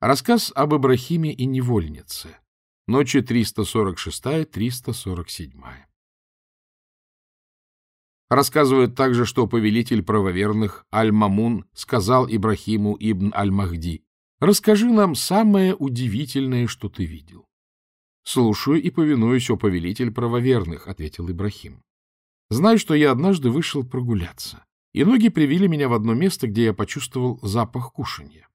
Рассказ об Ибрахиме и невольнице. Ночи 346-347. Рассказывают также, что повелитель правоверных Аль-Мамун сказал Ибрахиму ибн Аль-Махди, «Расскажи нам самое удивительное, что ты видел». «Слушаю и повинуюсь, о повелитель правоверных», — ответил Ибрахим. «Знай, что я однажды вышел прогуляться, и ноги привели меня в одно место, где я почувствовал запах кушанья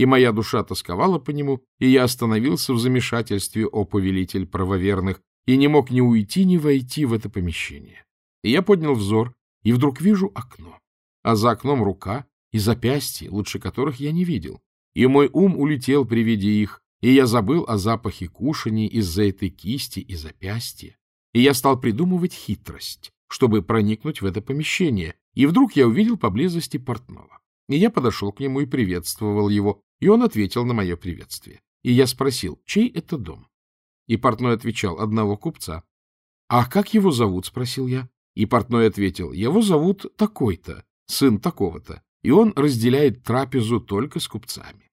и моя душа тосковала по нему, и я остановился в замешательстве, о повелитель правоверных, и не мог ни уйти, ни войти в это помещение. И я поднял взор, и вдруг вижу окно, а за окном рука и запястье, лучше которых я не видел. И мой ум улетел при виде их, и я забыл о запахе кушаний из-за этой кисти и запястья. И я стал придумывать хитрость, чтобы проникнуть в это помещение, и вдруг я увидел поблизости портного. И я подошел к нему и приветствовал его, и он ответил на мое приветствие. И я спросил, чей это дом? И портной отвечал, одного купца. — А как его зовут? — спросил я. И портной ответил, его зовут такой-то, сын такого-то, и он разделяет трапезу только с купцами.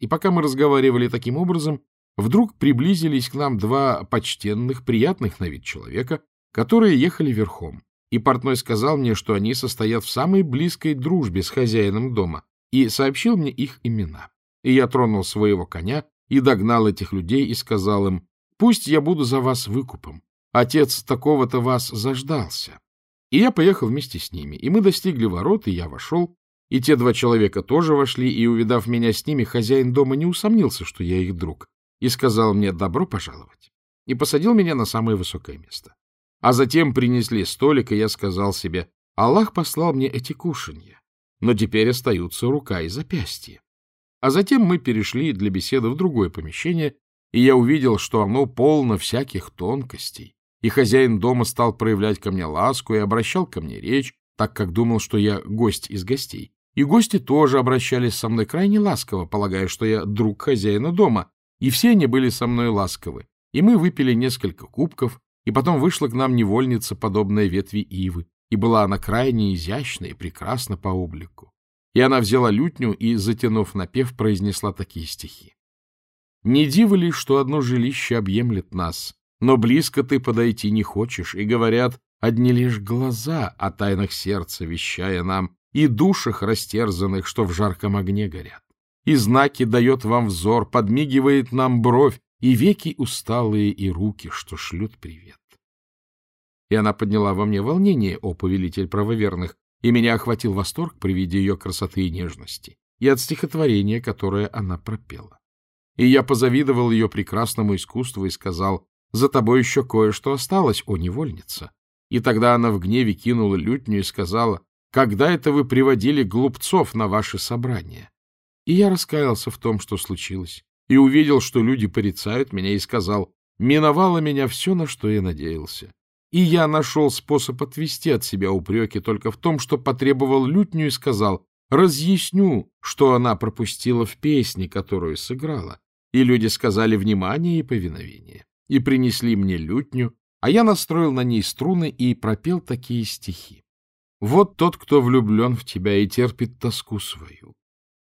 И пока мы разговаривали таким образом, вдруг приблизились к нам два почтенных, приятных на вид человека, которые ехали верхом. И портной сказал мне, что они состоят в самой близкой дружбе с хозяином дома, и сообщил мне их имена. И я тронул своего коня и догнал этих людей и сказал им, пусть я буду за вас выкупом. Отец такого-то вас заждался. И я поехал вместе с ними, и мы достигли ворот, и я вошел, и те два человека тоже вошли, и, увидав меня с ними, хозяин дома не усомнился, что я их друг, и сказал мне «добро пожаловать», и посадил меня на самое высокое место. А затем принесли столик, и я сказал себе «Аллах послал мне эти кушанья, но теперь остаются рука и запястье. А затем мы перешли для беседы в другое помещение, и я увидел, что оно полно всяких тонкостей, и хозяин дома стал проявлять ко мне ласку и обращал ко мне речь, так как думал, что я гость из гостей. И гости тоже обращались со мной крайне ласково, полагая, что я друг хозяина дома, и все они были со мной ласковы. И мы выпили несколько кубков, и потом вышла к нам невольница, подобная ветви ивы, и была она крайне изящна и прекрасна по облику. И она взяла лютню и, затянув напев, произнесла такие стихи. «Не диво ли, что одно жилище объемлет нас, но близко ты подойти не хочешь, и говорят, одни лишь глаза о тайнах сердца, вещая нам, и душах растерзанных, что в жарком огне горят. И знаки дает вам взор, подмигивает нам бровь, и веки усталые, и руки, что шлют привет. И она подняла во мне волнение, о повелитель правоверных, и меня охватил восторг при виде ее красоты и нежности, и от стихотворения, которое она пропела. И я позавидовал ее прекрасному искусству и сказал, «За тобой еще кое-что осталось, о невольница». И тогда она в гневе кинула лютню и сказала, «Когда это вы приводили глупцов на ваши собрания?» И я раскаялся в том, что случилось, и увидел, что люди порицают меня, и сказал, «Миновало меня все, на что я надеялся. И я нашел способ отвести от себя упреки только в том, что потребовал лютню и сказал, разъясню, что она пропустила в песне, которую сыграла. И люди сказали внимание и повиновение, и принесли мне лютню, а я настроил на ней струны и пропел такие стихи. Вот тот, кто влюблен в тебя и терпит тоску свою.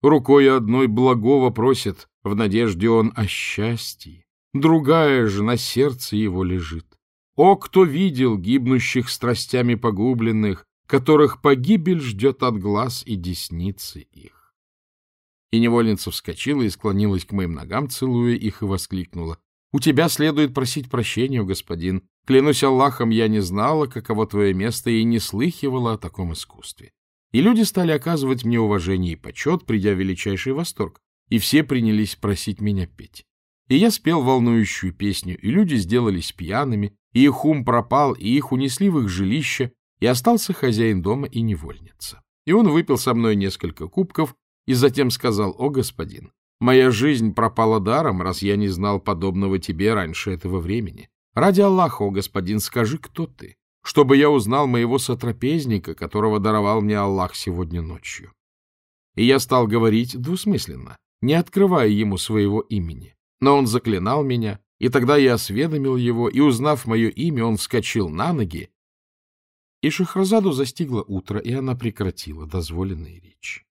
Рукой одной благого просит, в надежде он о счастье, другая же на сердце его лежит. О, кто видел гибнущих страстями погубленных, которых погибель ждет от глаз и десницы их. И невольница вскочила и склонилась к моим ногам, целуя их, и воскликнула. — У тебя следует просить прощения, господин. Клянусь Аллахом, я не знала, каково твое место, и не слыхивала о таком искусстве. И люди стали оказывать мне уважение и почет, придя величайший восторг, и все принялись просить меня петь. И я спел волнующую песню, и люди сделались пьяными, и их ум пропал, и их унесли в их жилище, и остался хозяин дома и невольница. И он выпил со мной несколько кубков, и затем сказал, «О, господин, моя жизнь пропала даром, раз я не знал подобного тебе раньше этого времени. Ради Аллаха, о, господин, скажи, кто ты, чтобы я узнал моего сотрапезника, которого даровал мне Аллах сегодня ночью». И я стал говорить двусмысленно, не открывая ему своего имени. Но он заклинал меня, и тогда я осведомил его, и, узнав мое имя, он вскочил на ноги, и Шахразаду застигло утро, и она прекратила дозволенные речи.